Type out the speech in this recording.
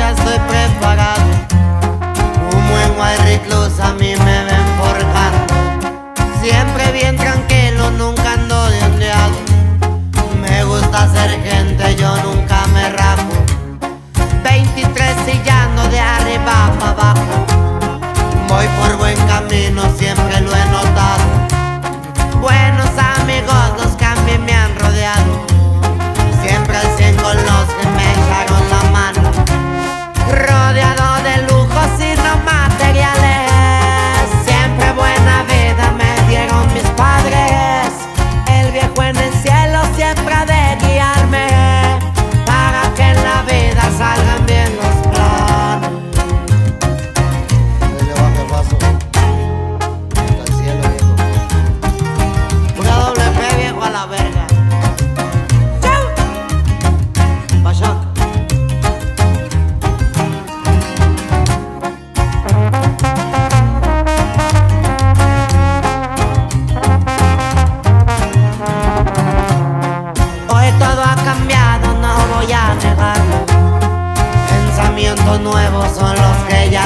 ya estoy preparado. Nuevos son los que ya